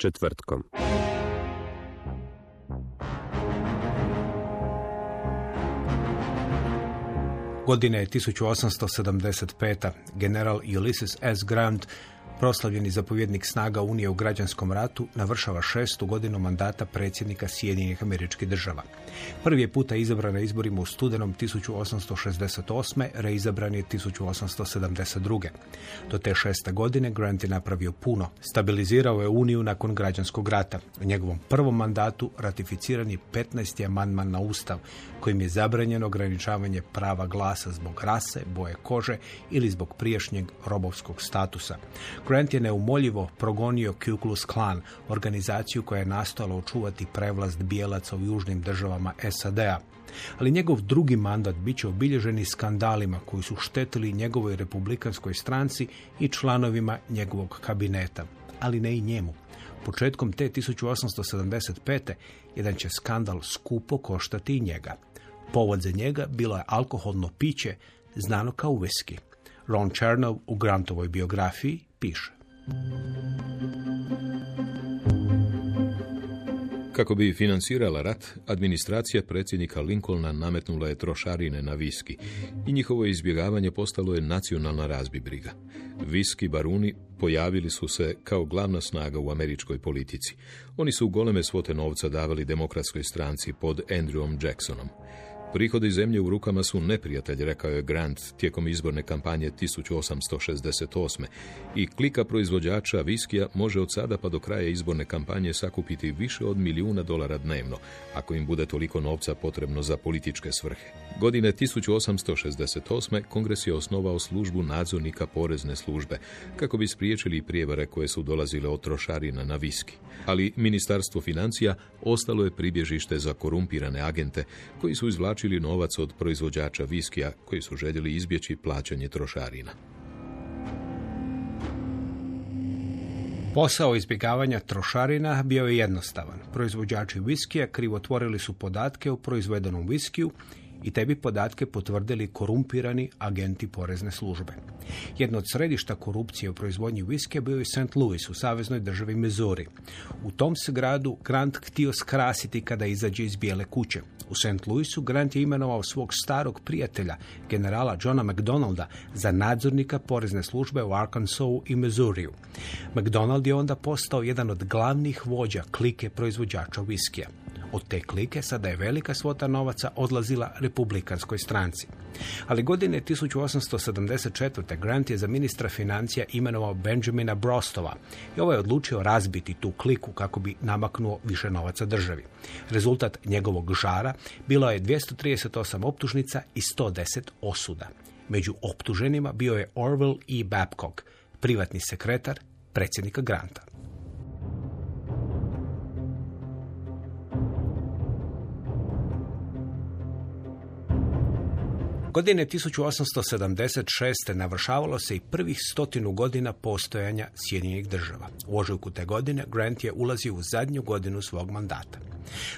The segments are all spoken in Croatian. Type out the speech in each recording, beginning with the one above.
Četvrtkom. Godine je 1875. General Ulysses S. Grant, proslavljeni zapovjednik snaga Unije u građanskom ratu, navršava šestu godinu mandata predsjednika Sjedinjenih američkih država. Prvi je puta izabran na izborima u studenom 1868. reizabran je 1872. Do te šeste godine Grant je napravio puno. Stabilizirao je Uniju nakon građanskog rata. U njegovom prvom mandatu ratificiran je 15. amandman na Ustav, kojim je zabranjeno ograničavanje prava glasa zbog rase, boje kože ili zbog prijašnjeg robovskog statusa. Grant je neumoljivo progonio Ku Klux Klan, organizaciju koja je nastojala očuvati prevlast bijelaca u južnim državama SAD-a. Ali njegov drugi mandat bit će obilježen i skandalima koji su štetili njegovoj republikanskoj stranci i članovima njegovog kabineta, ali ne i njemu. Početkom te 1875. jedan će skandal skupo koštati i njega. Povod za njega bilo je alkoholno piće znano kao whisky. Ron Chernov u Grantovoj biografiji piše. Kako bi financirala rat, administracija predsjednika Lincolna nametnula je trošarine na viski i njihovo izbjegavanje postalo je nacionalna razbibriga. Viski baruni pojavili su se kao glavna snaga u američkoj politici. Oni su goleme svote novca davali demokratskoj stranci pod Andrewom Jacksonom. Prihodi zemlje u rukama su neprijatelj, rekao je Grant tijekom izborne kampanje 1868. I klika proizvođača viskija može od sada pa do kraja izborne kampanje sakupiti više od milijuna dolara dnevno, ako im bude toliko novca potrebno za političke svrhe. Godine 1868. kongres je osnovao službu nadzornika porezne službe, kako bi spriječili prijevare koje su dolazile od trošarina na viski. Ali ministarstvo financija ostalo je pribježište za korumpirane agente koji su izvlačili novac od proizvođača viskija koji su željeli izbjeći plaćanje trošarina. Posao izbjegavanja trošarina bio je jednostavan. Proizvođači viskija krivotvorili su podatke o proizvedenom viskiju i te bi podatke potvrdili korumpirani agenti porezne službe. Jedno od središta korupcije u proizvodnji viskija bio je St. Louis u saveznoj državi Missouri. U tom se gradu Grant htio skrasiti kada izađe iz bijele kuće. U St. Louisu Grant je imenovao svog starog prijatelja, generala Johna McDonalda, za nadzornika porezne službe u Arkansasu i Missouriju. McDonald je onda postao jedan od glavnih vođa klike proizvođača viskija. Od te klike sada je velika svota novaca odlazila republikanskoj stranci. Ali godine 1874. Grant je za ministra financija imenovao Benjamina Brostova i ovaj je odlučio razbiti tu kliku kako bi namaknuo više novaca državi. Rezultat njegovog žara bilo je 238 optužnica i 110 osuda. Među optuženima bio je Orwell E. Babcock, privatni sekretar predsjednika Granta. Godine 1876. navršavalo se i prvih stotinu godina postojanja Sjedinjenih država. U ožujku te godine Grant je ulazio u zadnju godinu svog mandata.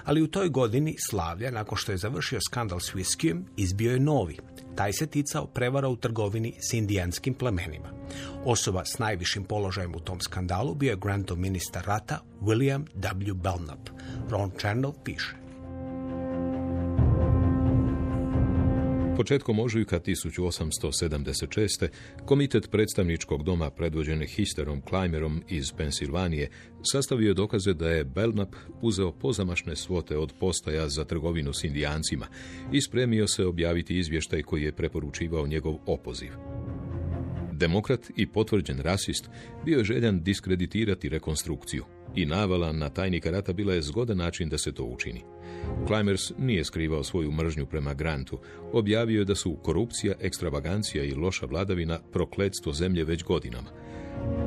Ali u toj godini slavlja, nakon što je završio skandal s viskijem, izbio je novi. Taj se ticao prevara u trgovini s indijanskim plemenima. Osoba s najvišim položajem u tom skandalu bio je Grantov ministar rata William W. Belknap. Ron Chernow piše. Početkom ožujka 1876. Komitet predstavničkog doma predvođen Histerom Clymerom iz Pensilvanije sastavio je dokaze da je Belknap uzeo pozamašne svote od postaja za trgovinu s indijancima i spremio se objaviti izvještaj koji je preporučivao njegov opoziv. Demokrat i potvrđen rasist bio je željan diskreditirati rekonstrukciju i navala na tajnika rata bila je zgodan način da se to učini. Climers nije skrivao svoju mržnju prema Grantu. Objavio je da su korupcija, ekstravagancija i loša vladavina prokletstvo zemlje već godinama.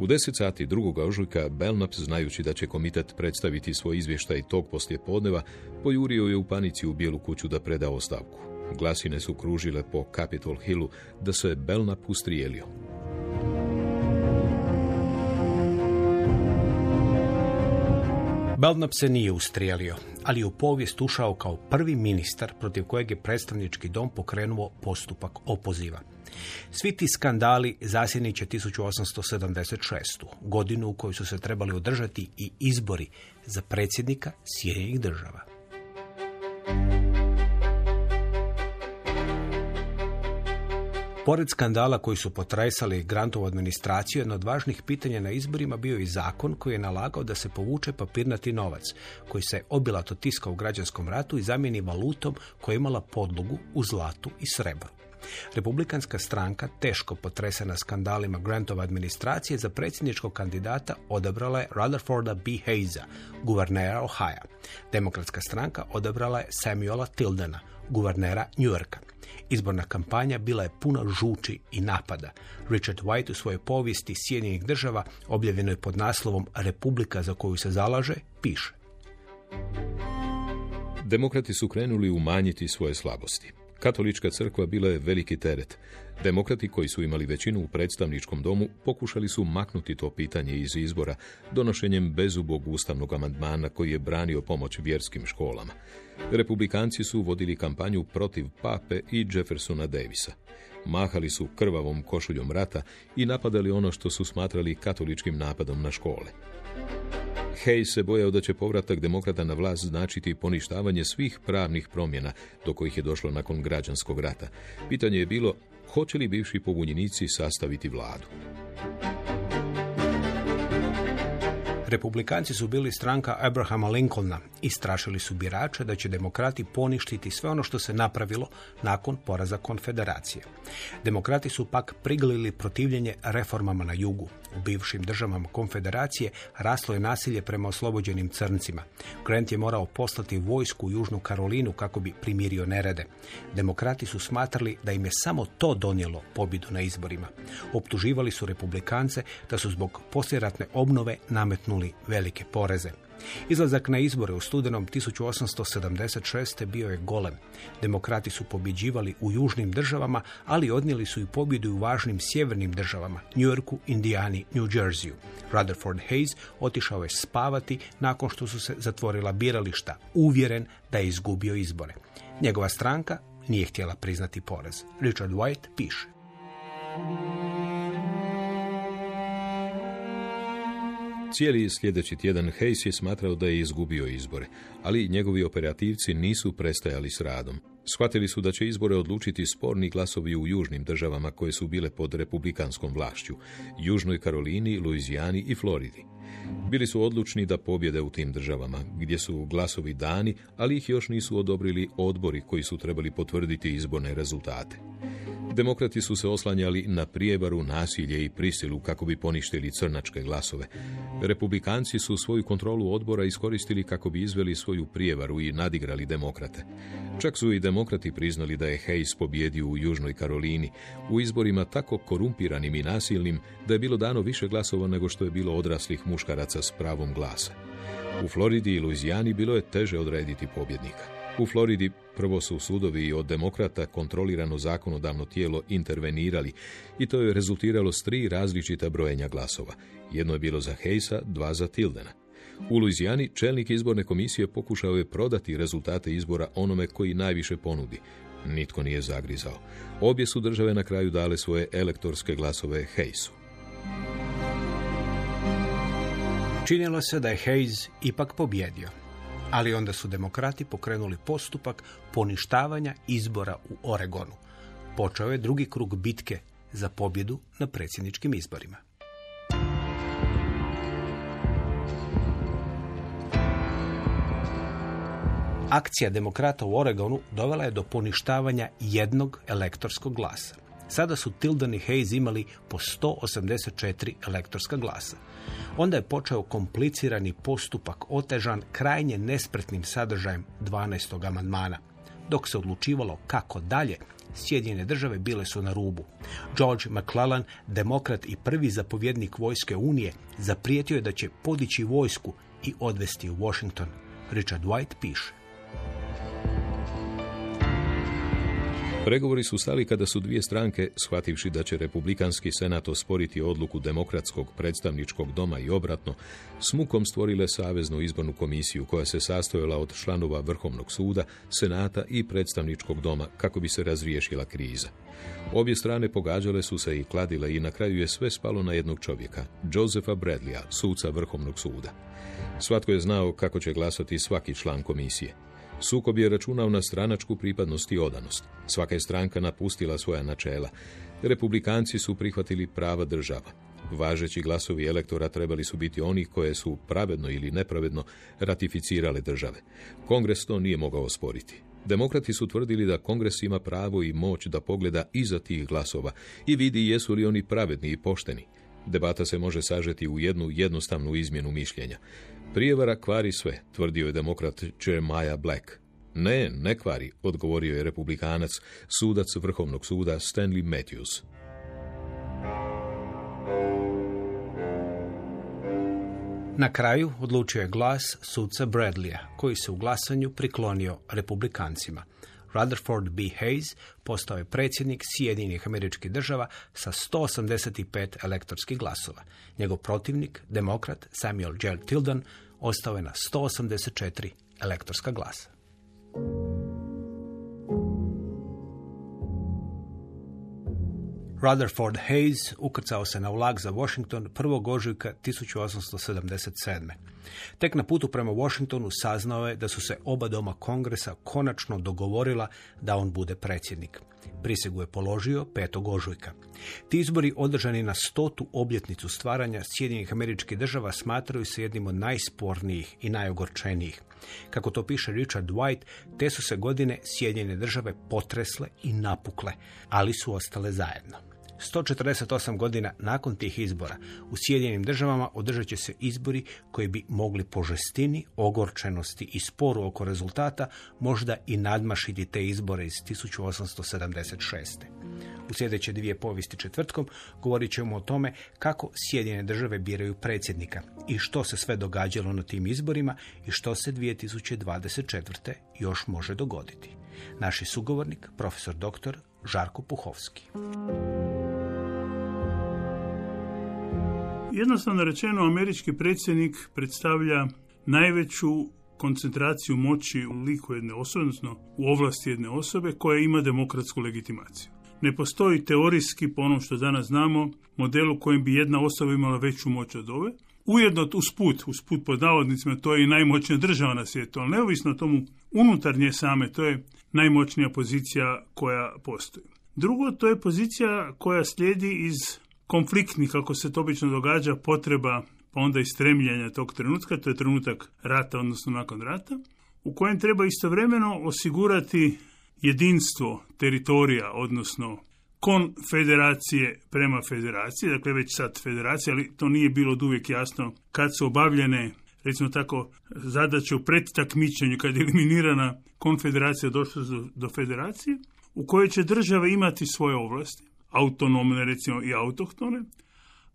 U 10 sati drugog ožujka Belknap, znajući da će komitet predstaviti svoj izvještaj tog poslije podneva, pojurio je u panici u bijelu kuću da preda ostavku. Glasine su kružile po Capitol Hillu da se Belknap ustrijelio. Belknap se nije ustrijelio, ali je u povijest ušao kao prvi ministar protiv kojeg je predstavnički dom pokrenuo postupak opoziva. Svi ti skandali zasjenit će 1876. godinu u kojoj su se trebali održati i izbori za predsjednika Sjedinjenih država. Pored skandala koji su potresali Grantovu administraciju, jedno od važnih pitanja na izborima bio i zakon koji je nalagao da se povuče papirnati novac, koji se obilato tiskao u građanskom ratu i zamijeni valutom koja je imala podlogu u zlatu i srebru. Republikanska stranka, teško potresena skandalima Grantova administracije, za predsjedničkog kandidata odabrala je Rutherforda B. Hayesa, guvernera Ohio. Demokratska stranka odabrala je Samuela Tildena, guvernera New Yorka. Izborna kampanja bila je puna žuči i napada. Richard White u svojoj povijesti Sjedinjenih država, objavljenoj pod naslovom Republika za koju se zalaže, piše. Demokrati su krenuli umanjiti svoje slabosti. Katolička crkva bila je veliki teret. Demokrati koji su imali većinu u predstavničkom domu pokušali su maknuti to pitanje iz izbora donošenjem bezubog ustavnog amandmana koji je branio pomoć vjerskim školama. Republikanci su vodili kampanju protiv Pape i Jeffersona Davisa. Mahali su krvavom košuljom rata i napadali ono što su smatrali katoličkim napadom na škole. Hayes se bojao da će povratak demokrata na vlast značiti poništavanje svih pravnih promjena do kojih je došlo nakon građanskog rata. Pitanje je bilo hoće li bivši pobunjenici sastaviti vladu. Republikanci su bili stranka Abrahama Lincolna i strašili su birače da će demokrati poništiti sve ono što se napravilo nakon poraza konfederacije. Demokrati su pak priglili protivljenje reformama na jugu. U bivšim državama konfederacije raslo je nasilje prema oslobođenim crncima. Grant je morao poslati vojsku u Južnu Karolinu kako bi primirio nerede. Demokrati su smatrali da im je samo to donijelo pobjedu na izborima. Optuživali su republikance da su zbog posljeratne obnove nametnuli velike poreze. Izlazak na izbore u studenom 1876. bio je golem. Demokrati su pobjeđivali u južnim državama, ali odnijeli su i pobjedu u važnim sjevernim državama, New Yorku, Indijani, New Jerseyu. Rutherford Hayes otišao je spavati nakon što su se zatvorila birališta, uvjeren da je izgubio izbore. Njegova stranka nije htjela priznati porez. Richard White piše. Cijeli sljedeći tjedan Hayes je smatrao da je izgubio izbore, ali njegovi operativci nisu prestajali s radom. Shvatili su da će izbore odlučiti sporni glasovi u južnim državama koje su bile pod republikanskom vlašću, Južnoj Karolini, Luizijani i Floridi. Bili su odlučni da pobjede u tim državama, gdje su glasovi dani, ali ih još nisu odobrili odbori koji su trebali potvrditi izborne rezultate. Demokrati su se oslanjali na prijevaru, nasilje i prisilu kako bi poništili crnačke glasove. Republikanci su svoju kontrolu odbora iskoristili kako bi izveli svoju prijevaru i nadigrali demokrate. Čak su i demokrati priznali da je Hayes pobjedio u Južnoj Karolini u izborima tako korumpiranim i nasilnim da je bilo dano više glasova nego što je bilo odraslih muškaraca s pravom glasa. U Floridi i Luizijani bilo je teže odrediti pobjednika. U Floridi prvo su sudovi od demokrata kontrolirano zakonodavno tijelo intervenirali i to je rezultiralo s tri različita brojenja glasova. Jedno je bilo za Hejsa, dva za Tildena. U Luizijani čelnik izborne komisije pokušao je prodati rezultate izbora onome koji najviše ponudi. Nitko nije zagrizao. Obje su države na kraju dale svoje elektorske glasove Hejsu. Činilo se da je Hayes ipak pobjedio ali onda su demokrati pokrenuli postupak poništavanja izbora u Oregonu. počeo je drugi krug bitke za pobjedu na predsjedničkim izborima. Akcija demokrata u Oregonu dovela je do poništavanja jednog elektorskog glasa. Sada su Tilden i Hayes imali po 184 elektorska glasa. Onda je počeo komplicirani postupak otežan krajnje nespretnim sadržajem 12. amandmana. Dok se odlučivalo kako dalje, Sjedinjene države bile su na rubu. George McClellan, demokrat i prvi zapovjednik vojske Unije, zaprijetio je da će podići vojsku i odvesti u Washington. Richard White piše. Pregovori su stali kada su dvije stranke, shvativši da će republikanski senat osporiti odluku demokratskog predstavničkog doma i obratno, s mukom stvorile Saveznu izbornu komisiju koja se sastojala od članova Vrhovnog suda, senata i predstavničkog doma kako bi se razriješila kriza. Obje strane pogađale su se i kladile i na kraju je sve spalo na jednog čovjeka, Josefa Bradleya, suca Vrhovnog suda. Svatko je znao kako će glasati svaki član komisije. Sukob je računao na stranačku pripadnost i odanost. Svaka je stranka napustila svoja načela. Republikanci su prihvatili prava država. Važeći glasovi elektora trebali su biti oni koje su pravedno ili nepravedno ratificirale države. Kongres to nije mogao osporiti. Demokrati su tvrdili da kongres ima pravo i moć da pogleda iza tih glasova i vidi jesu li oni pravedni i pošteni. Debata se može sažeti u jednu jednostavnu izmjenu mišljenja. Prijevara kvari sve, tvrdio je demokrat Jeremiah Black. Ne, ne kvari, odgovorio je republikanac, sudac Vrhovnog suda Stanley Matthews. Na kraju odlučio je glas suca Bradleya, koji se u glasanju priklonio republikancima. Rutherford B. Hayes postao je predsjednik Sjedinjenih američkih država sa 185 elektorskih glasova. Njegov protivnik, demokrat Samuel J. Tilden, ostao je na 184 elektorska glasa. Rutherford Hayes ukrcao se na vlak za Washington 1. ožujka 1877. Tek na putu prema Washingtonu saznao je da su se oba doma kongresa konačno dogovorila da on bude predsjednik. Prisegu je položio 5. ožujka. Ti izbori održani na stotu obljetnicu stvaranja Sjedinjenih američkih država smatraju se jednim od najspornijih i najogorčenijih. Kako to piše Richard White, te su se godine Sjedinjene države potresle i napukle, ali su ostale zajedno. 148 godina nakon tih izbora u Sjedinjenim državama održat će se izbori koji bi mogli po žestini, ogorčenosti i sporu oko rezultata možda i nadmašiti te izbore iz 1876. U sljedeće dvije povijesti četvrtkom govorit ćemo o tome kako Sjedinjene države biraju predsjednika i što se sve događalo na tim izborima i što se 2024. još može dogoditi. Naši sugovornik, profesor dr. Žarko Puhovski. Jednostavno rečeno, američki predsjednik predstavlja najveću koncentraciju moći u liku jedne osobe, odnosno u ovlasti jedne osobe koja ima demokratsku legitimaciju. Ne postoji teorijski, po onom što danas znamo, model u kojem bi jedna osoba imala veću moć od ove. Ujedno usput, usput pod navodnicima, to je i najmoćnija država na svijetu, ali neovisno o tomu unutar nje same, to je najmoćnija pozicija koja postoji. Drugo, to je pozicija koja slijedi iz konfliktnih, kako se to obično događa, potreba pa onda i stremljenja tog trenutka, to je trenutak rata, odnosno nakon rata, u kojem treba istovremeno osigurati jedinstvo teritorija, odnosno konfederacije prema federaciji, dakle već sad federacija, ali to nije bilo od uvijek jasno kad su obavljene recimo tako, zadaće u predtakmičenju, kad je eliminirana konfederacija došla do, federacije, u kojoj će države imati svoje ovlasti, autonomne recimo i autohtone,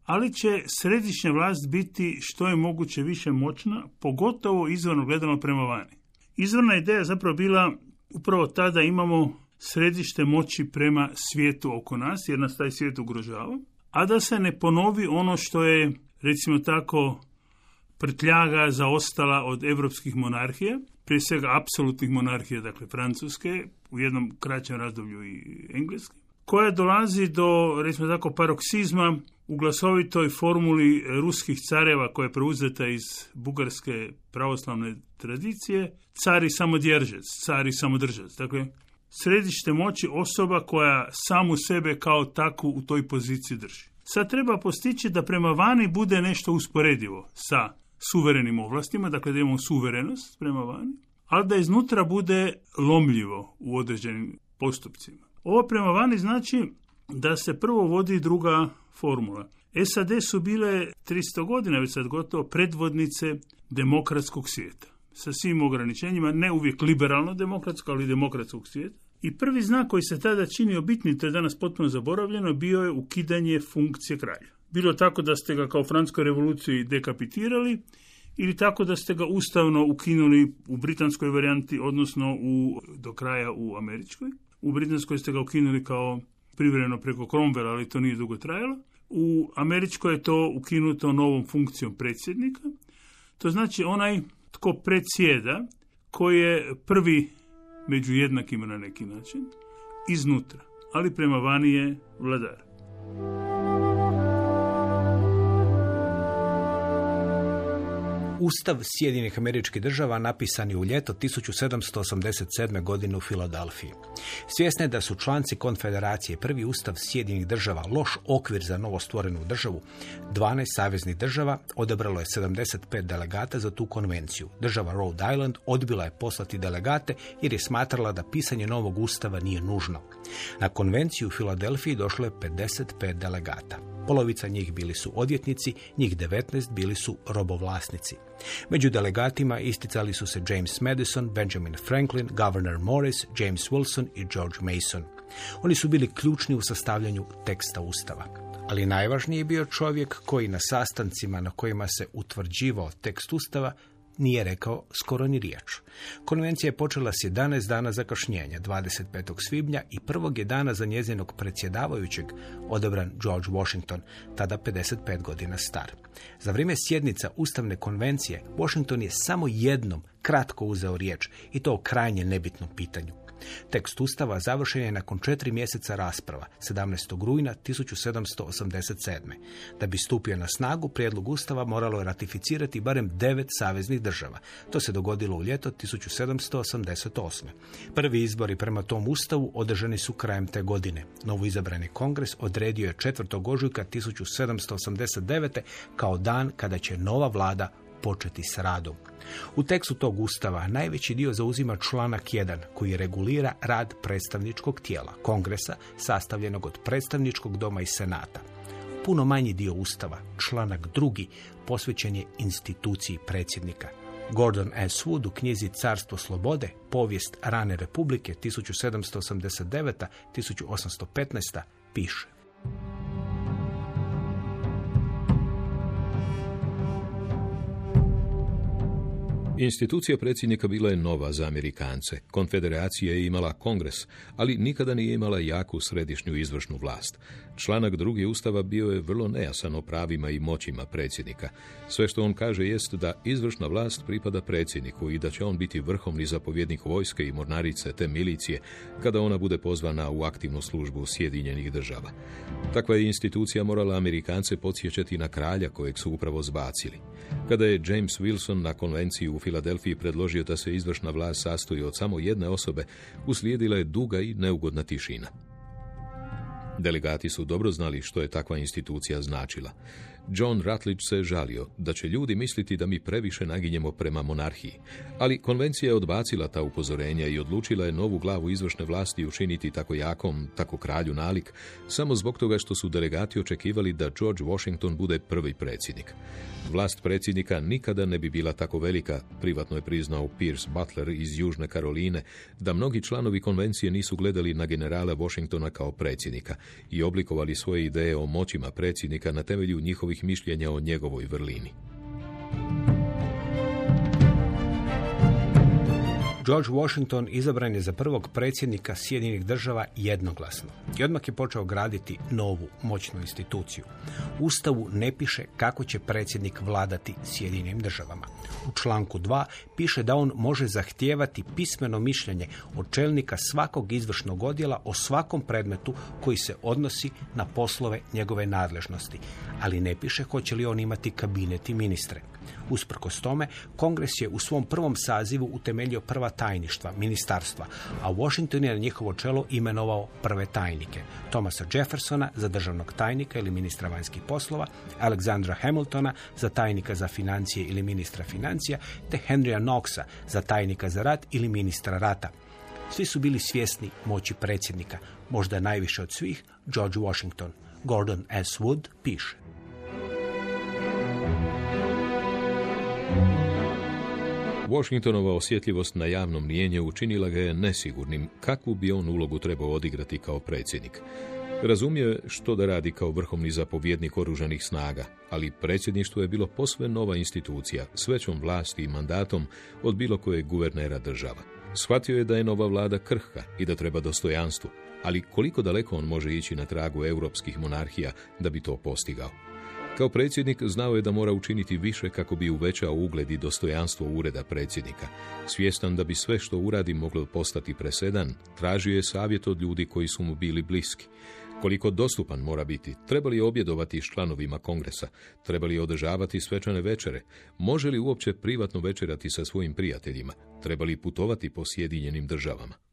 ali će središnja vlast biti što je moguće više moćna, pogotovo izvorno gledano prema vani. Izvorna ideja zapravo bila upravo tada imamo središte moći prema svijetu oko nas, jer nas taj svijet ugrožava, a da se ne ponovi ono što je, recimo tako, prtljaga zaostala od evropskih monarhija, prije svega apsolutnih monarhija, dakle Francuske, u jednom kraćem razdoblju i Engleske, koja dolazi do, recimo tako, paroksizma u glasovitoj formuli ruskih careva koja je preuzeta iz bugarske pravoslavne tradicije, cari samodjeržec, cari samodržac. Dakle, središte moći osoba koja samu sebe kao takvu u toj poziciji drži. Sad treba postići da prema vani bude nešto usporedivo sa suverenim ovlastima, dakle da imamo suverenost prema vani, ali da iznutra bude lomljivo u određenim postupcima. Ovo prema vani znači da se prvo vodi druga formula. SAD su bile 300 godina, već sad gotovo, predvodnice demokratskog svijeta. Sa svim ograničenjima, ne uvijek liberalno demokratsko, ali demokratskog svijeta. I prvi znak koji se tada činio bitni, to je danas potpuno zaboravljeno, bio je ukidanje funkcije kralja. Bilo tako da ste ga kao Francuskoj revoluciji dekapitirali, ili tako da ste ga ustavno ukinuli u britanskoj varijanti, odnosno u, do kraja u američkoj. U britanskoj ste ga ukinuli kao privremeno preko Cromwella, ali to nije dugo trajalo. U američkoj je to ukinuto novom funkcijom predsjednika. To znači onaj tko predsjeda, koji je prvi među jednakima na neki način, iznutra, ali prema vani je vladar. Ustav Sjedinjenih američkih država napisan je u ljeto 1787. godine u Filadelfiji. Svjesne da su članci konfederacije prvi ustav Sjedinjenih država loš okvir za novostvorenu državu, 12 saveznih država odabralo je 75 delegata za tu konvenciju. Država Rhode Island odbila je poslati delegate jer je smatrala da pisanje novog ustava nije nužno. Na konvenciju u Filadelfiji došlo je 55 delegata. Polovica njih bili su odvjetnici, njih 19 bili su robovlasnici. Među delegatima isticali su se James Madison, Benjamin Franklin, Governor Morris, James Wilson i George Mason. Oni su bili ključni u sastavljanju teksta Ustava. Ali najvažniji je bio čovjek koji na sastancima na kojima se utvrđivao tekst Ustava nije rekao skoro ni riječ. Konvencija je počela s 11 dana zakašnjenja, 25. svibnja i prvog je dana za njezinog predsjedavajućeg odabran George Washington, tada 55 godina star. Za vrijeme sjednica Ustavne konvencije Washington je samo jednom kratko uzeo riječ i to o krajnje nebitnom pitanju. Tekst Ustava završen je nakon četiri mjeseca rasprava, 17. rujna 1787. Da bi stupio na snagu, prijedlog Ustava moralo je ratificirati barem devet saveznih država. To se dogodilo u ljeto 1788. Prvi izbori prema tom Ustavu održani su krajem te godine. Novo izabrani kongres odredio je 4. ožujka 1789. kao dan kada će nova vlada početi s radom. U tekstu tog ustava najveći dio zauzima članak 1 koji regulira rad predstavničkog tijela, kongresa sastavljenog od predstavničkog doma i senata. Puno manji dio ustava, članak drugi, posvećen je instituciji predsjednika. Gordon S. Wood u knjizi Carstvo slobode, povijest rane republike 1779-1815 piše. Institucija predsjednika bila je nova za Amerikance. Konfederacija je imala kongres, ali nikada nije imala jaku središnju izvršnu vlast. Članak drugi ustava bio je vrlo nejasan o pravima i moćima predsjednika. Sve što on kaže jest da izvršna vlast pripada predsjedniku i da će on biti vrhovni zapovjednik vojske i mornarice te milicije kada ona bude pozvana u aktivnu službu Sjedinjenih država. Takva je institucija morala Amerikance podsjećati na kralja kojeg su upravo zbacili. Kada je James Wilson na konvenciji u Filadelfiji predložio da se izvršna vlast sastoji od samo jedne osobe, uslijedila je duga i neugodna tišina. Delegati su dobro znali što je takva institucija značila. John Rutledge se žalio da će ljudi misliti da mi previše naginjemo prema monarhiji, ali konvencija je odbacila ta upozorenja i odlučila je novu glavu izvršne vlasti učiniti tako jakom, tako kralju nalik, samo zbog toga što su delegati očekivali da George Washington bude prvi predsjednik. Vlast predsjednika nikada ne bi bila tako velika, privatno je priznao Pierce Butler iz Južne Karoline, da mnogi članovi konvencije nisu gledali na generala Washingtona kao predsjednika i oblikovali svoje ideje o moćima predsjednika na temelju njihovih mišljenja o njegovoj vrlini. George Washington izabran je za prvog predsjednika Sjedinjenih država jednoglasno i odmah je počeo graditi novu moćnu instituciju. Ustavu ne piše kako će predsjednik vladati Sjedinjenim državama. U članku 2 piše da on može zahtijevati pismeno mišljenje od čelnika svakog izvršnog odjela o svakom predmetu koji se odnosi na poslove njegove nadležnosti, ali ne piše hoće li on imati kabinet i ministre. Usprkos tome, Kongres je u svom prvom sazivu utemeljio prva tajništva, ministarstva, a Washington je na njihovo čelo imenovao prve tajnike. Thomasa Jeffersona za državnog tajnika ili ministra vanjskih poslova, Alexandra Hamiltona za tajnika za financije ili ministra financija, te Henrya Knoxa za tajnika za rat ili ministra rata. Svi su bili svjesni moći predsjednika, možda najviše od svih George Washington. Gordon S. Wood piše. Washingtonova osjetljivost na javno mnijenje učinila ga je nesigurnim kakvu bi on ulogu trebao odigrati kao predsjednik. Razumije što da radi kao vrhovni zapovjednik oružanih snaga, ali predsjedništvo je bilo posve nova institucija s većom vlasti i mandatom od bilo kojeg guvernera država. Shvatio je da je nova vlada krhka i da treba dostojanstvo, ali koliko daleko on može ići na tragu europskih monarhija da bi to postigao? Kao predsjednik znao je da mora učiniti više kako bi uvećao ugled i dostojanstvo ureda predsjednika. Svjestan da bi sve što uradi moglo postati presedan, tražio je savjet od ljudi koji su mu bili bliski. Koliko dostupan mora biti, treba li objedovati s članovima kongresa, treba li održavati svečane večere, može li uopće privatno večerati sa svojim prijateljima, treba li putovati po sjedinjenim državama.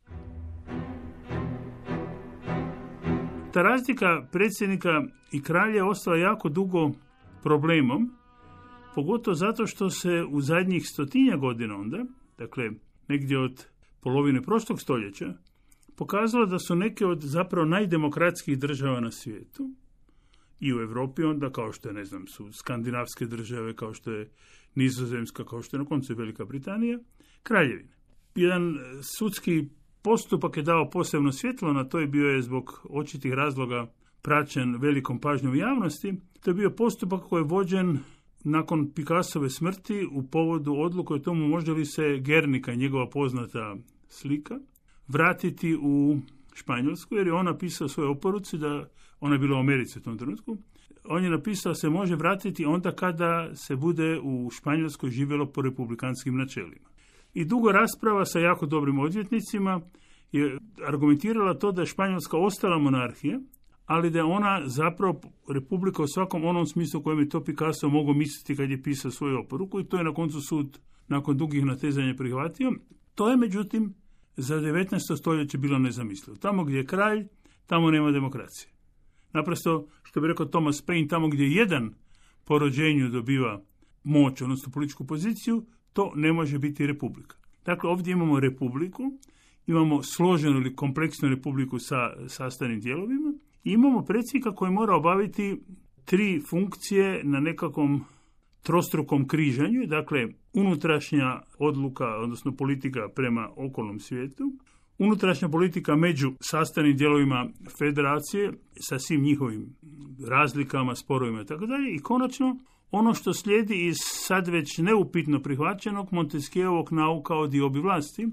Ta razlika predsjednika i kralja ostala jako dugo problemom, pogotovo zato što se u zadnjih stotinja godina onda, dakle negdje od polovine prošlog stoljeća, pokazalo da su neke od zapravo najdemokratskih država na svijetu i u Europi onda, kao što je, ne znam, su skandinavske države, kao što je Nizozemska, kao što je na koncu Velika Britanija, kraljevine. Jedan sudski postupak je dao posebno svjetlo na to i bio je zbog očitih razloga praćen velikom pažnjom javnosti. To je bio postupak koji je vođen nakon Picassove smrti u povodu odluku o tomu može li se Gernika, njegova poznata slika, vratiti u Španjolsku, jer je on napisao svoje oporuci da ona je bila u Americi u tom trenutku. On je napisao se može vratiti onda kada se bude u Španjolskoj živjelo po republikanskim načelima. I dugo rasprava sa jako dobrim odvjetnicima je argumentirala to da je Španjolska ostala monarhija, ali da je ona zapravo republika u svakom onom smislu kojem je to Picasso mogao misliti kad je pisao svoju oporuku i to je na koncu sud nakon dugih natezanja prihvatio. To je međutim za 19. stoljeće bilo nezamislivo. Tamo gdje je kralj, tamo nema demokracije. Naprosto, što bi rekao Thomas Paine, tamo gdje jedan po rođenju dobiva moć, odnosno političku poziciju, to ne može biti republika. Dakle, ovdje imamo republiku, imamo složenu ili kompleksnu republiku sa sastavnim dijelovima i imamo predsjednika koji mora obaviti tri funkcije na nekakvom trostrukom križanju, dakle unutrašnja odluka, odnosno politika prema okolnom svijetu, unutrašnja politika među sastavnim dijelovima federacije sa svim njihovim razlikama, sporovima i tako dalje i konačno ono što slijedi iz sad već neupitno prihvaćenog Montesquieuovog nauka o diobi vlasti,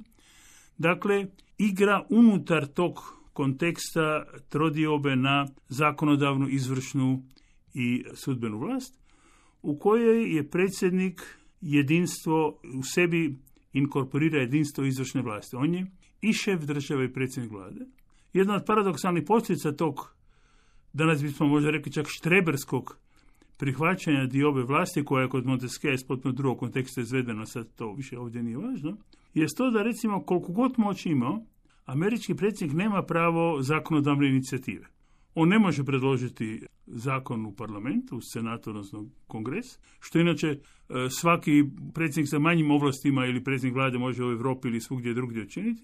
dakle igra unutar tog konteksta trodiobe na zakonodavnu, izvršnu i sudbenu vlast, u kojoj je predsjednik jedinstvo u sebi inkorporira jedinstvo izvršne vlasti. On je i šef države i predsjednik vlade. Jedna od paradoksalnih posljedica tog, danas bismo možda rekli čak štreberskog prihvaćanja diobe vlasti koja je kod Montesquieu iz potpuno drugog konteksta izvedena, sad to više ovdje nije važno, je to da recimo koliko god moć imao, američki predsjednik nema pravo zakonodavne inicijative. On ne može predložiti zakon u parlamentu, u senatu, odnosno kongres, što inače e, svaki predsjednik sa manjim ovlastima ili predsjednik vlade može u Europi ili svugdje drugdje učiniti,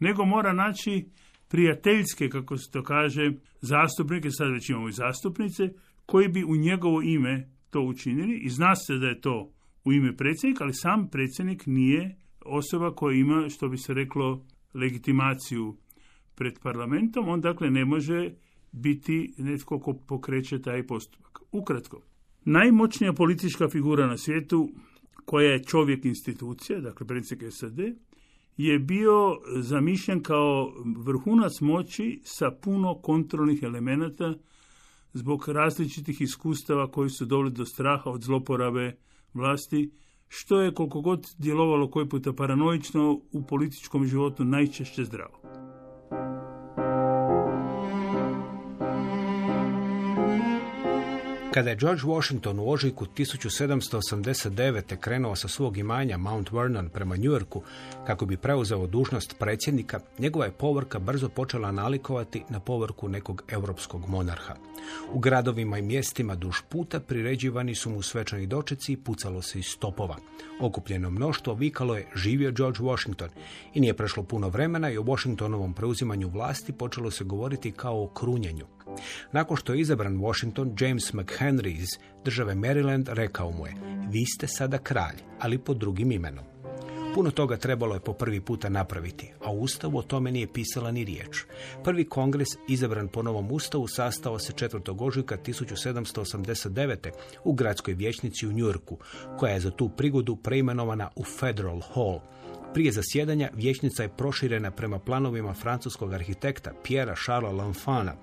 nego mora naći prijateljske, kako se to kaže, zastupnike, sad već imamo i zastupnice, koji bi u njegovo ime to učinili i zna se da je to u ime predsjednika, ali sam predsjednik nije osoba koja ima, što bi se reklo, legitimaciju pred parlamentom, on dakle ne može biti netko ko pokreće taj postupak. Ukratko, najmoćnija politička figura na svijetu koja je čovjek institucija, dakle predsjednik SAD, je bio zamišljen kao vrhunac moći sa puno kontrolnih elemenata zbog različitih iskustava koji su doveli do straha od zloporabe vlasti, što je koliko god djelovalo koji puta paranoično u političkom životu najčešće zdravo. Kada je George Washington u ožujku 1789. krenuo sa svog imanja Mount Vernon prema New Yorku kako bi preuzeo dužnost predsjednika, njegova je povorka brzo počela nalikovati na povorku nekog europskog monarha. U gradovima i mjestima duž puta priređivani su mu svečani dočeci i pucalo se iz stopova. Okupljeno mnoštvo vikalo je živio George Washington i nije prešlo puno vremena i o Washingtonovom preuzimanju vlasti počelo se govoriti kao o krunjenju. Nakon što je izabran Washington, James McHenry iz države Maryland rekao mu je vi ste sada kralj, ali pod drugim imenom. Puno toga trebalo je po prvi puta napraviti, a u Ustavu o tome nije pisala ni riječ. Prvi kongres, izabran po novom Ustavu, sastao se 4. ožujka 1789. u gradskoj vijećnici u Njurku, koja je za tu prigodu preimenovana u Federal Hall, prije zasjedanja vijećnica je proširena prema planovima francuskog arhitekta Pierre Charles Lanfana,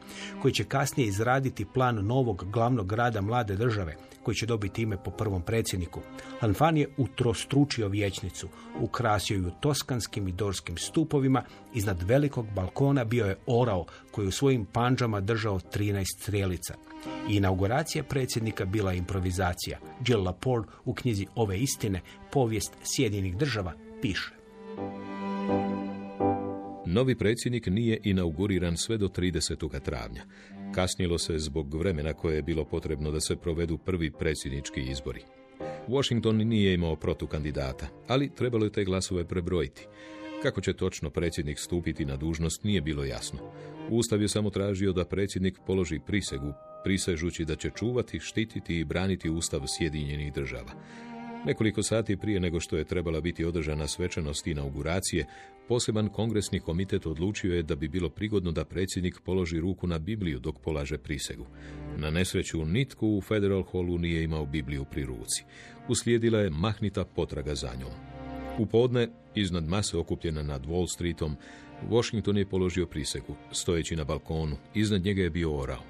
koji će kasnije izraditi plan novog glavnog grada mlade države, koji će dobiti ime po prvom predsjedniku. Lanfan je utrostručio vijećnicu, ukrasio ju toskanskim i dorskim stupovima, iznad velikog balkona bio je orao koji u svojim panđama držao 13 strelica. I inauguracija predsjednika bila improvizacija. Jill Laporte u knjizi Ove istine, povijest Sjedinih država, piše. Novi predsjednik nije inauguriran sve do 30. travnja. Kasnilo se zbog vremena koje je bilo potrebno da se provedu prvi predsjednički izbori. Washington nije imao protukandidata, ali trebalo je te glasove prebrojiti. Kako će točno predsjednik stupiti na dužnost nije bilo jasno. Ustav je samo tražio da predsjednik položi prisegu, prisežući da će čuvati, štititi i braniti Ustav Sjedinjenih država. Nekoliko sati prije nego što je trebala biti održana svečanost inauguracije, poseban kongresni komitet odlučio je da bi bilo prigodno da predsjednik položi ruku na Bibliju dok polaže prisegu. Na nesreću nitko u Federal Hallu nije imao Bibliju pri ruci. Uslijedila je mahnita potraga za njom. U podne, iznad mase okupljena nad Wall Streetom, Washington je položio prisegu, stojeći na balkonu. Iznad njega je bio orao.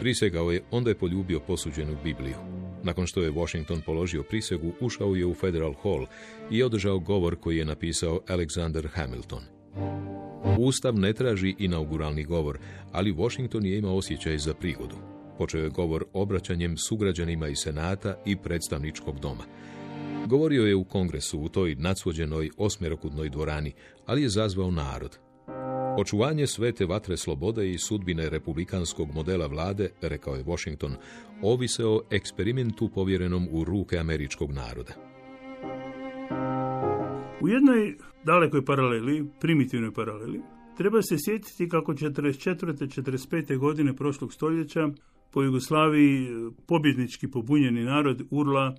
Prisegao je, onda je poljubio posuđenu Bibliju. Nakon što je Washington položio prisegu, ušao je u Federal Hall i održao govor koji je napisao Alexander Hamilton. Ustav ne traži inauguralni govor, ali Washington je imao osjećaj za prigodu. Počeo je govor obraćanjem sugrađanima iz Senata i predstavničkog doma. Govorio je u kongresu u toj nadsvođenoj osmjerokudnoj dvorani, ali je zazvao narod. Očuvanje svete vatre slobode i sudbine republikanskog modela vlade, rekao je Washington, ovise o eksperimentu povjerenom u ruke američkog naroda. U jednoj dalekoj paraleli, primitivnoj paraleli, treba se sjetiti kako 44. 45. godine prošlog stoljeća po Jugoslaviji pobjednički pobunjeni narod urla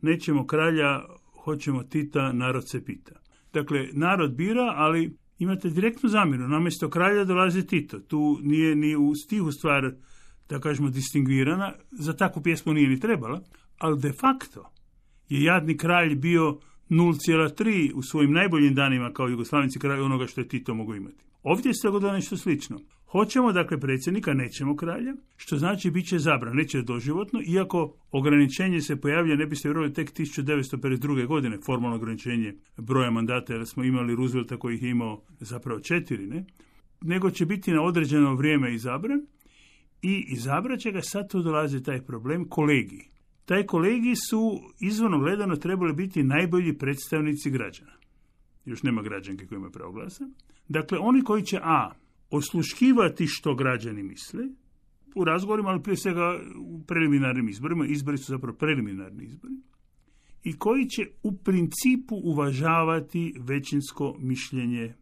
nećemo kralja, hoćemo Tita, narod se pita. Dakle, narod bira, ali imate direktnu zamjenu. Namjesto kralja dolazi Tito. Tu nije ni u stihu stvar, da kažemo, distinguirana. Za takvu pjesmu nije ni trebala. Ali de facto je jadni kralj bio 0,3 u svojim najboljim danima kao jugoslavenci kralj onoga što je Tito mogu imati. Ovdje se dogodilo nešto slično. Hoćemo, dakle, predsjednika, nećemo kralja, što znači bit će zabran, neće doživotno, iako ograničenje se pojavlja, ne biste vjerovali, tek 1952. godine, formalno ograničenje broja mandata, jer smo imali Roosevelta koji ih je imao zapravo četiri, ne? nego će biti na određeno vrijeme izabran i izabrat će ga, sad tu dolazi taj problem, kolegiji. Taj kolegiji su izvorno gledano trebali biti najbolji predstavnici građana. Još nema građanke koji imaju pravo glasa. Dakle, oni koji će A osluškivati što građani misle u razgovorima, ali prije svega u preliminarnim izborima. Izbori su zapravo preliminarni izbori. I koji će u principu uvažavati većinsko mišljenje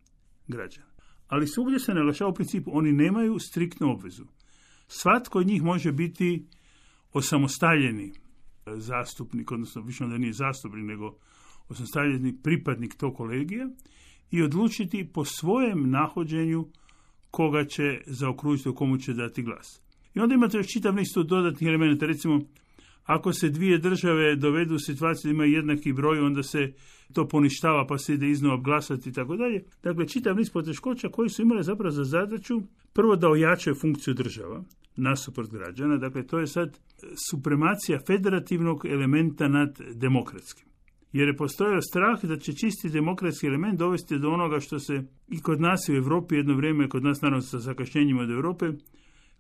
građana. Ali svugdje se naglašava u principu, oni nemaju striktnu obvezu. Svatko od njih može biti osamostaljeni zastupnik, odnosno više da nije zastupnik, nego osamostaljeni pripadnik tog kolegija i odlučiti po svojem nahođenju koga će zaokružiti, u komu će dati glas. I onda imate još čitav niz dodatnih elementa. Recimo, ako se dvije države dovedu u situaciju da imaju jednaki broj, onda se to poništava pa se ide iznova glasati i tako dalje. Dakle, čitav niz poteškoća koji su imali zapravo za zadaću prvo da ojačaju funkciju država nasuprot građana. Dakle, to je sad supremacija federativnog elementa nad demokratskim jer je postojao strah da će čisti demokratski element dovesti do onoga što se i kod nas u Europi jedno vrijeme, kod nas naravno sa zakašnjenjima od Europe,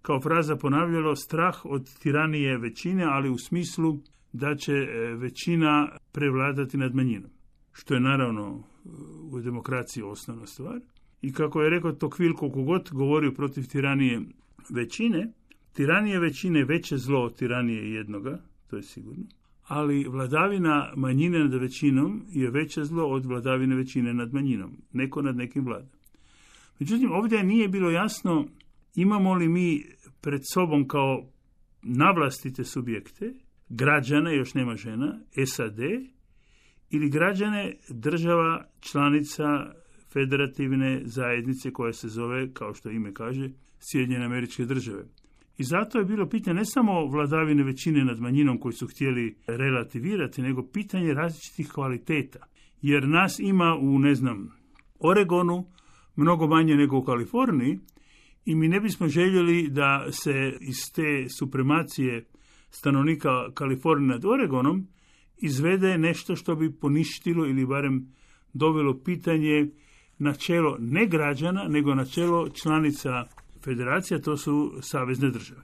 kao fraza ponavljalo strah od tiranije većine, ali u smislu da će e, većina prevladati nad manjinom. Što je naravno u demokraciji osnovna stvar. I kako je rekao Tokvil, koliko god govorio protiv tiranije većine, tiranije većine veće zlo od tiranije jednoga, to je sigurno, ali vladavina manjine nad većinom je veće zlo od vladavine većine nad manjinom. Neko nad nekim vlada. Međutim, ovdje nije bilo jasno imamo li mi pred sobom kao navlastite subjekte, građane, još nema žena, SAD, ili građane država članica federativne zajednice koja se zove, kao što ime kaže, Sjedinjene američke države. I zato je bilo pitanje ne samo vladavine većine nad manjinom koji su htjeli relativirati, nego pitanje različitih kvaliteta. Jer nas ima u, ne znam, Oregonu mnogo manje nego u Kaliforniji i mi ne bismo željeli da se iz te supremacije stanovnika Kalifornije nad Oregonom izvede nešto što bi poništilo ili barem dovelo pitanje načelo ne građana, nego načelo članica federacija, to su savezne države.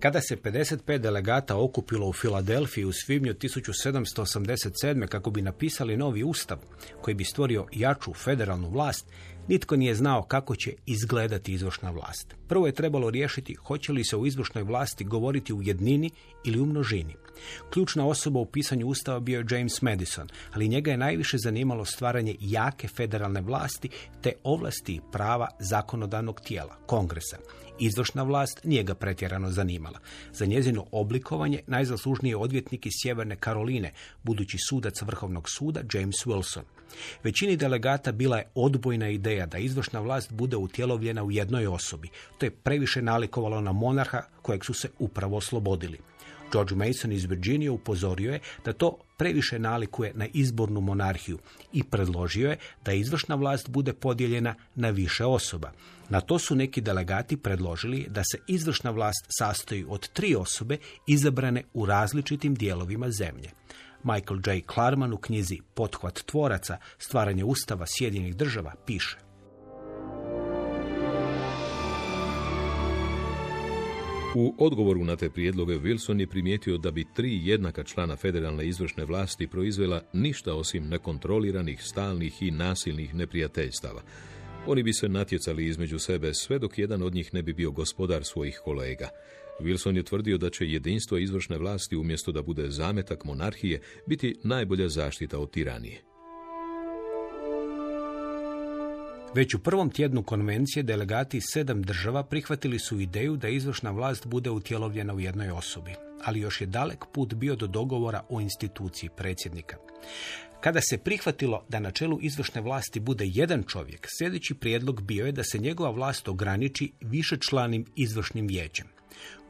Kada se 55 delegata okupilo u Filadelfiji u svibnju 1787. kako bi napisali novi ustav koji bi stvorio jaču federalnu vlast, nitko nije znao kako će izgledati izvršna vlast. Prvo je trebalo riješiti hoće li se u izvršnoj vlasti govoriti u jednini ili u množini. Ključna osoba u pisanju ustava bio je James Madison, ali njega je najviše zanimalo stvaranje jake federalne vlasti te ovlasti i prava zakonodavnog tijela, kongresa. Izvršna vlast nije ga pretjerano zanimala. Za njezino oblikovanje najzaslužniji je odvjetnik iz Sjeverne Karoline, budući sudac Vrhovnog suda James Wilson. Većini delegata bila je odbojna ideja da izvršna vlast bude utjelovljena u jednoj osobi. To je previše nalikovalo na monarha kojeg su se upravo oslobodili. George Mason iz Virginije upozorio je da to previše nalikuje na izbornu monarhiju i predložio je da izvršna vlast bude podijeljena na više osoba. Na to su neki delegati predložili da se izvršna vlast sastoji od tri osobe izabrane u različitim dijelovima zemlje. Michael J. Klarman u knjizi Pothvat tvoraca, stvaranje ustava Sjedinjenih država piše. U odgovoru na te prijedloge Wilson je primijetio da bi tri jednaka člana federalne izvršne vlasti proizvela ništa osim nekontroliranih, stalnih i nasilnih neprijateljstava. Oni bi se natjecali između sebe sve dok jedan od njih ne bi bio gospodar svojih kolega. Wilson je tvrdio da će jedinstvo izvršne vlasti umjesto da bude zametak monarhije biti najbolja zaštita od tiranije. Već u prvom tjednu konvencije delegati sedam država prihvatili su ideju da izvršna vlast bude utjelovljena u jednoj osobi, ali još je dalek put bio do dogovora o instituciji predsjednika. Kada se prihvatilo da na čelu izvršne vlasti bude jedan čovjek, sljedeći prijedlog bio je da se njegova vlast ograniči višečlanim izvršnim vijećem.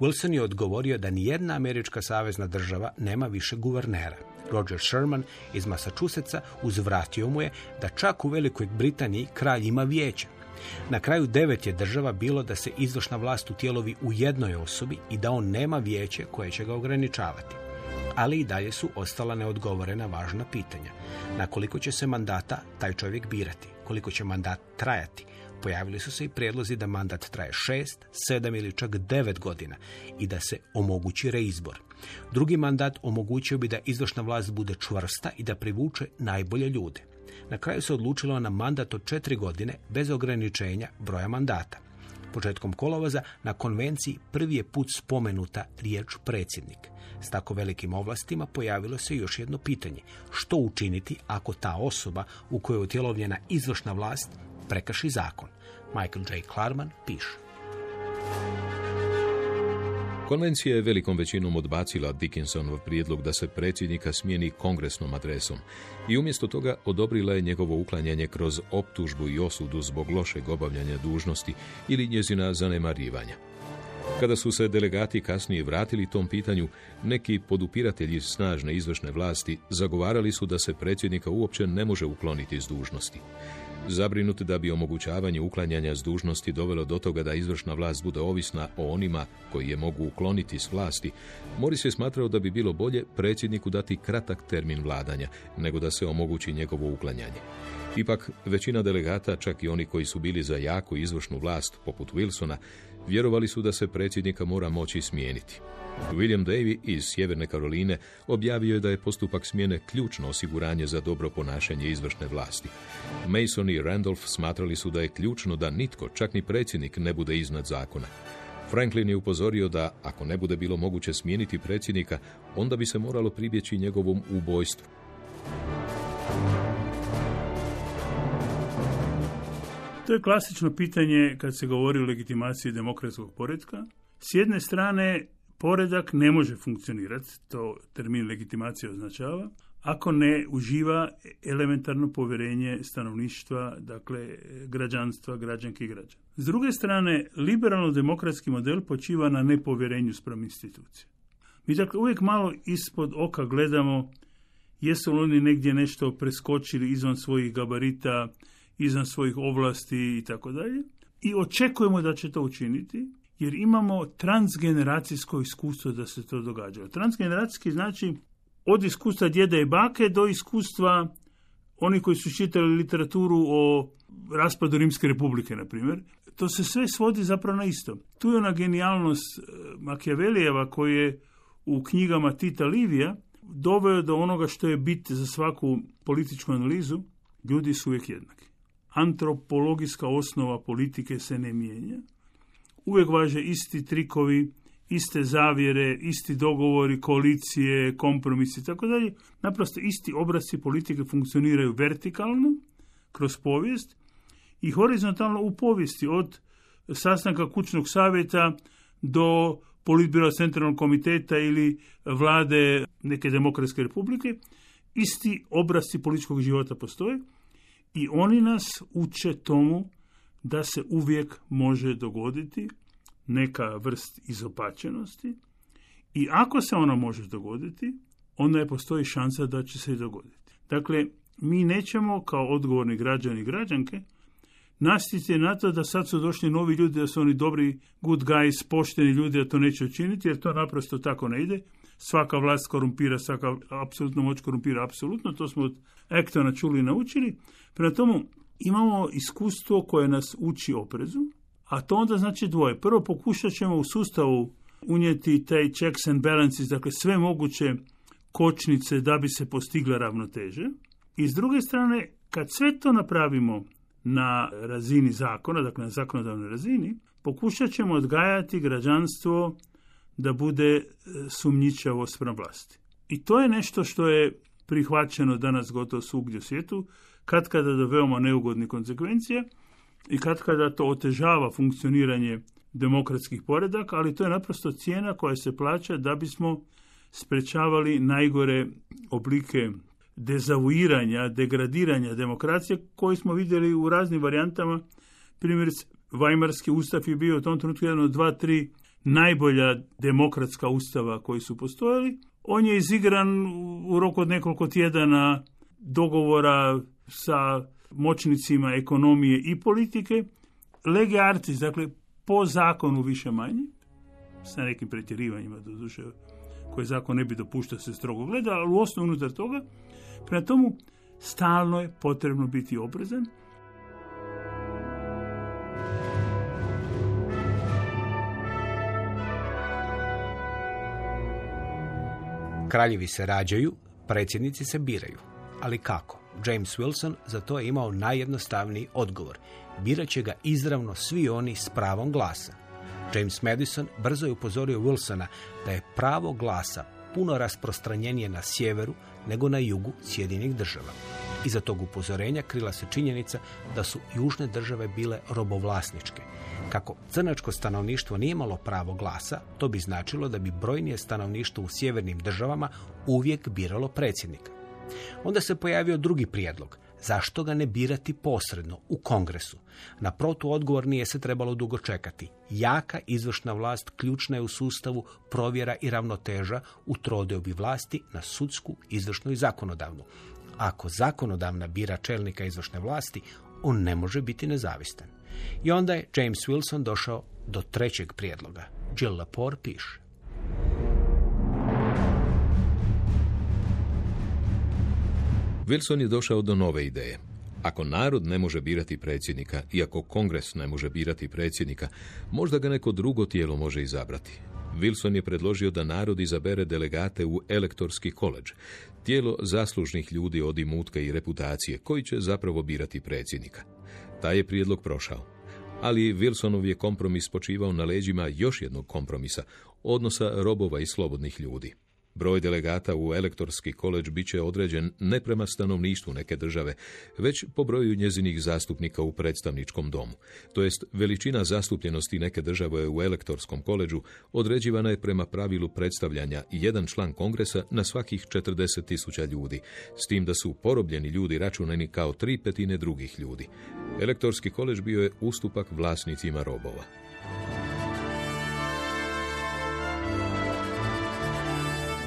Wilson je odgovorio da nijedna američka savezna država nema više guvernera. Roger Sherman iz Massachusettsa uzvratio mu je da čak u Velikoj Britaniji kralj ima vijeće. Na kraju devet je država bilo da se izvršna vlast utjelovi u jednoj osobi i da on nema vijeće koje će ga ograničavati. Ali i dalje su ostala neodgovorena važna pitanja. Na koliko će se mandata taj čovjek birati? Koliko će mandat trajati? Pojavili su se i prijedlozi da mandat traje šest, sedam ili čak devet godina i da se omogući reizbor. Drugi mandat omogućio bi da izvršna vlast bude čvrsta i da privuče najbolje ljude. Na kraju se odlučilo na mandat od četiri godine bez ograničenja broja mandata. Početkom kolovoza na konvenciji prvi je put spomenuta riječ predsjednik. S tako velikim ovlastima pojavilo se još jedno pitanje. Što učiniti ako ta osoba u kojoj je utjelovljena izvršna vlast prekrši zakon? Michael J. Klarman piše. Konvencija je velikom većinom odbacila Dickinsonov prijedlog da se predsjednika smijeni kongresnom adresom i umjesto toga odobrila je njegovo uklanjanje kroz optužbu i osudu zbog lošeg obavljanja dužnosti ili njezina zanemarivanja. Kada su se delegati kasnije vratili tom pitanju, neki podupiratelji snažne izvršne vlasti zagovarali su da se predsjednika uopće ne može ukloniti s dužnosti. Zabrinut da bi omogućavanje uklanjanja s dužnosti dovelo do toga da izvršna vlast bude ovisna o onima koji je mogu ukloniti s vlasti, Moris je smatrao da bi bilo bolje predsjedniku dati kratak termin vladanja, nego da se omogući njegovo uklanjanje. Ipak, većina delegata, čak i oni koji su bili za jaku izvršnu vlast, poput Wilsona, vjerovali su da se predsjednika mora moći smijeniti. William Davy iz Sjeverne Karoline objavio je da je postupak smjene ključno osiguranje za dobro ponašanje izvršne vlasti. Mason i Randolph smatrali su da je ključno da nitko, čak ni predsjednik, ne bude iznad zakona. Franklin je upozorio da, ako ne bude bilo moguće smijeniti predsjednika, onda bi se moralo pribjeći njegovom ubojstvu. To je klasično pitanje kad se govori o legitimaciji demokratskog poredka. S jedne strane, poredak ne može funkcionirati, to termin legitimacija označava, ako ne uživa elementarno povjerenje stanovništva, dakle građanstva, građanki i građana. S druge strane, liberalno-demokratski model počiva na nepovjerenju sprem institucije. Mi dakle uvijek malo ispod oka gledamo jesu li oni negdje nešto preskočili izvan svojih gabarita, izvan svojih ovlasti i tako dalje. I očekujemo da će to učiniti, jer imamo transgeneracijsko iskustvo da se to događa. Transgeneracijski znači od iskustva djeda i bake do iskustva oni koji su čitali literaturu o raspadu Rimske republike, na primjer. To se sve svodi zapravo na isto. Tu je ona genijalnost e, Makijavelijeva koji je u knjigama Tita Livija doveo do onoga što je bit za svaku političku analizu. Ljudi su uvijek jednaki. Antropologijska osnova politike se ne mijenja. Uvijek važe isti trikovi, iste zavjere, isti dogovori, koalicije, kompromisi i tako dalje. Naprosto isti obrazci politike funkcioniraju vertikalno kroz povijest i horizontalno u povijesti od sastanka kućnog savjeta do politbira centralnog komiteta ili vlade neke demokratske republike. Isti obrazci političkog života postoje i oni nas uče tomu da se uvijek može dogoditi neka vrst izopačenosti i ako se ona može dogoditi, onda je postoji šansa da će se i dogoditi. Dakle, mi nećemo kao odgovorni građani i građanke nastiti na to da sad su došli novi ljudi, da su oni dobri good guys, pošteni ljudi, da to neće učiniti, jer to naprosto tako ne ide. Svaka vlast korumpira, svaka apsolutno moć korumpira apsolutno, to smo od Ektona čuli i naučili. Prema tomu imamo iskustvo koje nas uči oprezu, a to onda znači dvoje. Prvo pokušat ćemo u sustavu unijeti taj checks and balances, dakle sve moguće kočnice da bi se postigla ravnoteže. I s druge strane, kad sve to napravimo na razini zakona, dakle na zakonodavnoj razini, pokušat ćemo odgajati građanstvo da bude e, sumnjičavo sprem vlasti. I to je nešto što je prihvaćeno danas gotovo svugdje u svijetu, kad kada do veoma neugodnih i kad kada to otežava funkcioniranje demokratskih poredaka, ali to je naprosto cijena koja se plaća da bismo sprečavali najgore oblike dezavuiranja, degradiranja demokracije koji smo vidjeli u raznim varijantama. Primjerice, Vajmarski ustav je bio u tom trenutku jedan od dva, tri najbolja demokratska ustava koji su postojali. On je izigran u roku od nekoliko tjedana dogovora sa moćnicima ekonomije i politike, lege artis, dakle po zakonu više manje, sa nekim pretjerivanjima do duše koje zakon ne bi dopuštao se strogo gleda, ali u osnovu unutar toga, prema tomu stalno je potrebno biti oprezan. Kraljevi se rađaju, predsjednici se biraju. Ali kako? James Wilson za to je imao najjednostavniji odgovor. Birat će ga izravno svi oni s pravom glasa. James Madison brzo je upozorio Wilsona da je pravo glasa puno rasprostranjenije na sjeveru nego na jugu Sjedinih država. Iza tog upozorenja krila se činjenica da su južne države bile robovlasničke. Kako crnačko stanovništvo nije imalo pravo glasa, to bi značilo da bi brojnije stanovništvo u sjevernim državama uvijek biralo predsjednika. Onda se pojavio drugi prijedlog, zašto ga ne birati posredno u kongresu. Na protuodgovor nije se trebalo dugo čekati. Jaka izvršna vlast ključna je u sustavu provjera i ravnoteža u trodeobi vlasti na sudsku, izvršnu i zakonodavnu. Ako zakonodavna bira čelnika izvršne vlasti, on ne može biti nezavistan. I onda je James Wilson došao do trećeg prijedloga. Jill Lepore piše. Wilson je došao do nove ideje. Ako narod ne može birati predsjednika i ako kongres ne može birati predsjednika, možda ga neko drugo tijelo može izabrati. Wilson je predložio da narod izabere delegate u elektorski koleđ, tijelo zaslužnih ljudi od imutka i reputacije, koji će zapravo birati predsjednika. Taj je prijedlog prošao. Ali Wilsonov je kompromis počivao na leđima još jednog kompromisa, odnosa robova i slobodnih ljudi. Broj delegata u elektorski koleđ bit će određen ne prema stanovništvu neke države, već po broju njezinih zastupnika u predstavničkom domu. To jest, veličina zastupljenosti neke države u elektorskom koleđu određivana je prema pravilu predstavljanja jedan član kongresa na svakih 40 tisuća ljudi, s tim da su porobljeni ljudi računani kao tri petine drugih ljudi. Elektorski koleđ bio je ustupak vlasnicima robova.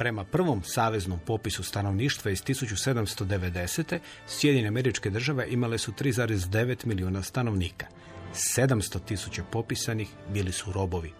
Prema prvom saveznom popisu stanovništva iz 1790. Sjedinjene američke države imale su 3,9 milijuna stanovnika. 700 tisuća popisanih bili su robovi.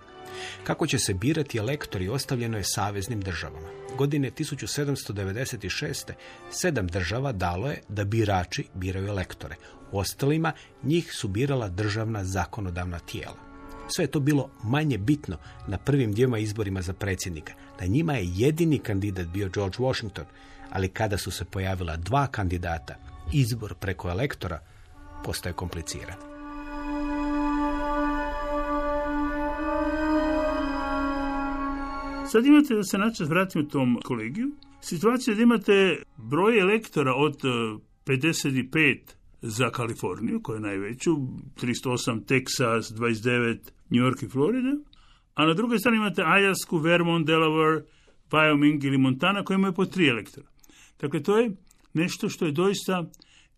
Kako će se birati elektori ostavljeno je saveznim državama. Godine 1796. sedam država dalo je da birači biraju elektore. Ostalima njih su birala državna zakonodavna tijela. Sve je to bilo manje bitno na prvim dvijema izborima za predsjednika. Na njima je jedini kandidat bio George Washington, ali kada su se pojavila dva kandidata, izbor preko elektora postaje kompliciran. Sad imate da se načas vratimo tom kolegiju. Situacija da imate broj elektora od 55 za Kaliforniju, koja je najveću, 308 Texas, 29 New York i Florida, a na drugoj strani imate Aljasku, Vermont, Delaware, Wyoming ili Montana koji imaju po tri elektora. Dakle, to je nešto što je doista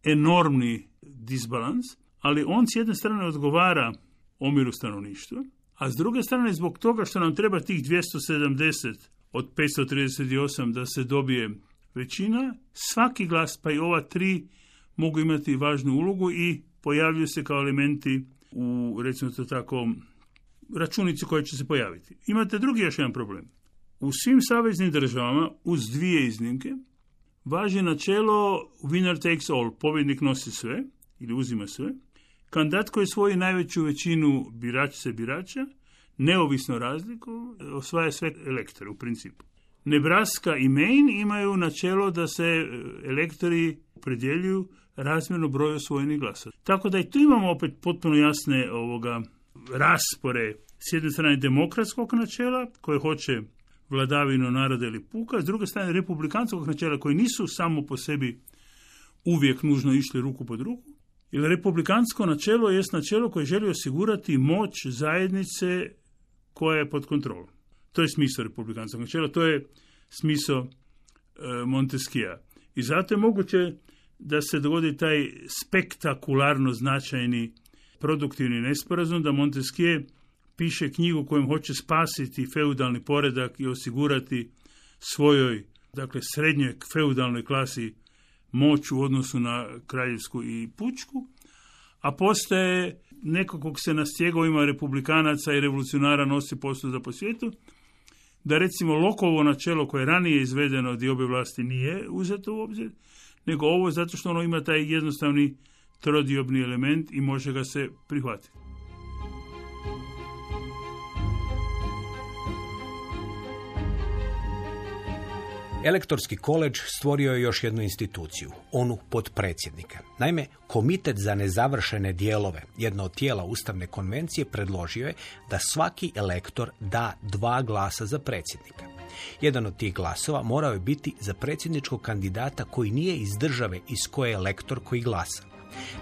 enormni disbalans, ali on s jedne strane odgovara omjeru stanovništva, a s druge strane zbog toga što nam treba tih 270 od 538 da se dobije većina, svaki glas, pa i ova tri, mogu imati važnu ulogu i pojavljuju se kao elementi u, recimo to tako, računici koje će se pojaviti. Imate drugi još jedan problem. U svim saveznim državama, uz dvije iznimke, važi načelo winner takes all, pobjednik nosi sve ili uzima sve. Kandidat koji svoji najveću većinu biračice birača, neovisno razliku, osvaja sve elektore u principu. Nebraska i Maine imaju načelo da se e, elektori predjeljuju razmjerno broju osvojenih glasa. Tako da i tu imamo opet potpuno jasne ovoga raspore s jedne strane demokratskog načela koje hoće vladavinu naroda ili puka, s druge strane republikanskog načela koji nisu samo po sebi uvijek nužno išli ruku pod ruku. Jer republikansko načelo jest načelo koje želi osigurati moć zajednice koja je pod kontrolom. To je smisao republikanskog načela, to je smisao e, Monteskija. I zato je moguće da se dogodi taj spektakularno značajni produktivni nesporazum, da Montesquieu piše knjigu kojom hoće spasiti feudalni poredak i osigurati svojoj, dakle srednjoj feudalnoj klasi moć u odnosu na kraljevsku i pučku, a postaje neko kog se na stjegovima republikanaca i revolucionara nosi posuda po svijetu, da recimo Lokovo načelo koje je ranije izvedeno od obje vlasti nije uzeto u obzir, nego ovo zato što ono ima taj jednostavni trodiobni element i može ga se prihvatiti. Elektorski koleđ stvorio je još jednu instituciju, onu podpredsjednika. Naime, Komitet za nezavršene dijelove, jedno od tijela Ustavne konvencije, predložio je da svaki elektor da dva glasa za predsjednika. Jedan od tih glasova morao je biti za predsjedničkog kandidata koji nije iz države iz koje je elektor koji glasa.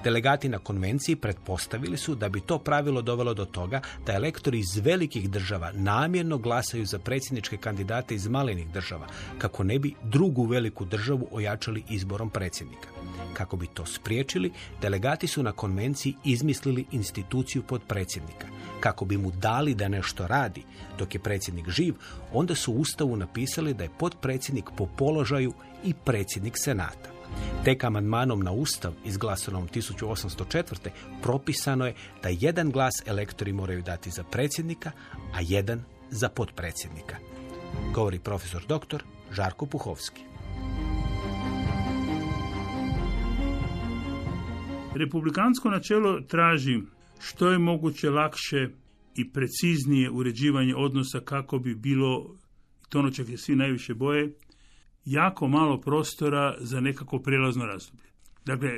Delegati na konvenciji pretpostavili su da bi to pravilo dovelo do toga da elektori iz velikih država namjerno glasaju za predsjedničke kandidate iz malenih država, kako ne bi drugu veliku državu ojačali izborom predsjednika. Kako bi to spriječili, delegati su na konvenciji izmislili instituciju podpredsjednika. Kako bi mu dali da nešto radi dok je predsjednik živ, onda su u Ustavu napisali da je podpredsjednik po položaju i predsjednik Senata. Tek amandmanom na Ustav izglasanom 1804. propisano je da jedan glas elektori moraju dati za predsjednika, a jedan za potpredsjednika. Govori profesor doktor Žarko Puhovski. Republikansko načelo traži što je moguće lakše i preciznije uređivanje odnosa kako bi bilo, to ono svi najviše boje, jako malo prostora za nekako prijelazno razdoblje. Dakle,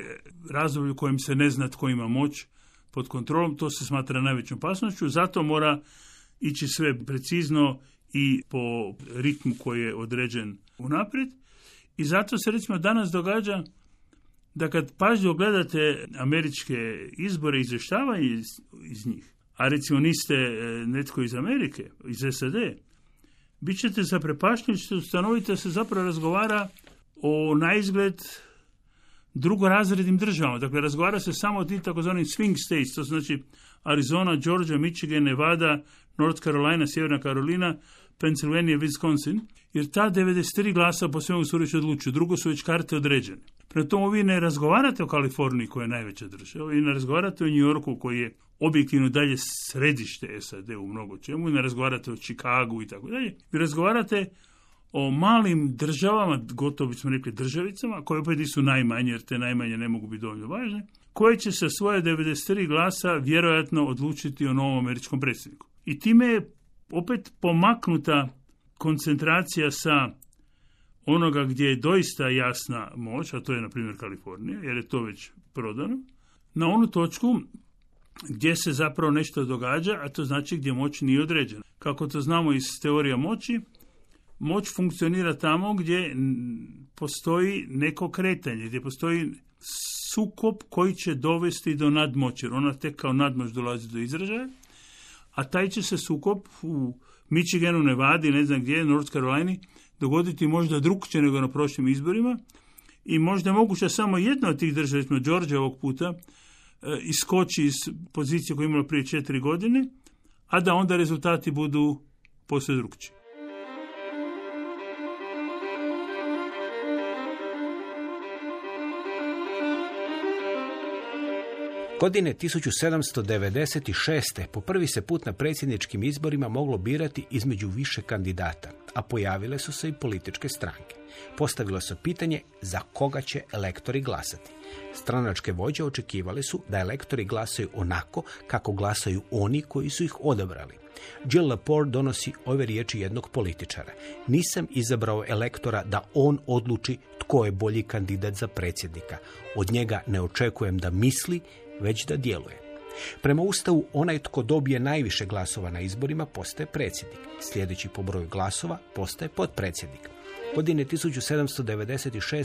razdoblje u kojem se ne zna tko ima moć pod kontrolom, to se smatra najvećom opasnošću, zato mora ići sve precizno i po ritmu koji je određen unaprijed. I zato se recimo danas događa da kad pažljivo gledate američke izbore i izvještavanje iz, iz njih, a recimo niste e, netko iz Amerike, iz SAD, bit ćete zaprepašteni što ustanovite da se zapravo razgovara o naizgled drugorazrednim državama. Dakle, razgovara se samo o tim takozvanim swing states, to znači Arizona, Georgia, Michigan, Nevada, North Carolina, Sjeverna Karolina, Pennsylvania, Wisconsin, jer ta 93 glasa po svemu su već odlučuju, drugo su već karte određene. Prema tomu vi ne razgovarate o Kaliforniji koja je najveća država, vi ne razgovarate o New Yorku koji je objektivno dalje središte SAD u mnogo čemu, ne razgovarate o Chicagu i tako dalje. Vi razgovarate o malim državama, gotovo bismo rekli državicama, koje opet nisu najmanje, jer te najmanje ne mogu biti dovoljno važne, koje će sa svoje 93 glasa vjerojatno odlučiti o novom američkom predsjedniku. I time je opet pomaknuta koncentracija sa onoga gdje je doista jasna moć, a to je na primjer Kalifornija, jer je to već prodano, na onu točku gdje se zapravo nešto događa, a to znači gdje moć nije određena. Kako to znamo iz teorija moći, moć funkcionira tamo gdje postoji neko kretanje, gdje postoji sukop koji će dovesti do nadmoći, ona tek kao nadmoć dolazi do izražaja, a taj će se sukop u Michiganu, Nevadi, ne znam gdje, North Carolina, dogoditi možda drugčije nego na prošlim izborima i možda je moguće samo jedna od tih država, recimo Georgia ovog puta, e, iskoči iz pozicije koju je imala prije četiri godine, a da onda rezultati budu posve drugčiji. Godine 1796. po prvi se put na predsjedničkim izborima moglo birati između više kandidata, a pojavile su se i političke stranke. Postavilo se pitanje za koga će elektori glasati. Stranačke vođe očekivali su da elektori glasaju onako kako glasaju oni koji su ih odabrali. Jill Lepore donosi ove riječi jednog političara. Nisam izabrao elektora da on odluči tko je bolji kandidat za predsjednika. Od njega ne očekujem da misli, već da djeluje. Prema Ustavu, onaj tko dobije najviše glasova na izborima postaje predsjednik. Sljedeći po broju glasova postaje potpredsjednik. Godine 1796.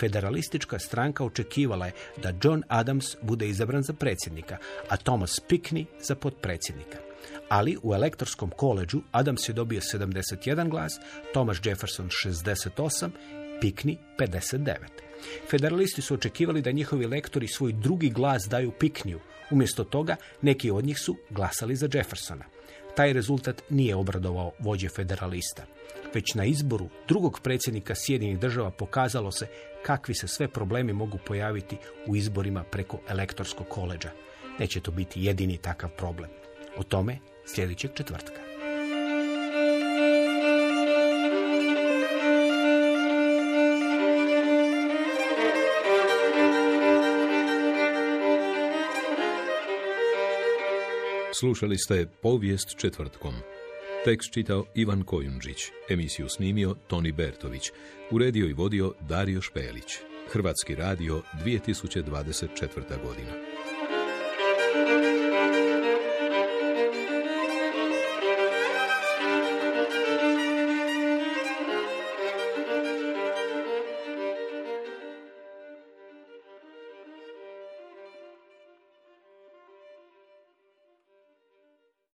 federalistička stranka očekivala je da John Adams bude izabran za predsjednika, a Thomas Pickney za potpredsjednika. Ali u elektorskom koleđu Adams je dobio 71 glas, Thomas Jefferson 68, Pickney 59. Federalisti su očekivali da njihovi lektori svoj drugi glas daju Pikniju. Umjesto toga, neki od njih su glasali za Jeffersona. Taj rezultat nije obradovao vođe federalista. Već na izboru drugog predsjednika Sjedinjenih država pokazalo se kakvi se sve problemi mogu pojaviti u izborima preko elektorskog koleđa. Neće to biti jedini takav problem. O tome sljedećeg četvrtka. Slušali ste povijest četvrtkom. Tekst čitao Ivan Kojundžić, emisiju snimio Toni Bertović, uredio i vodio Dario Špelić. Hrvatski radio 2024. godina.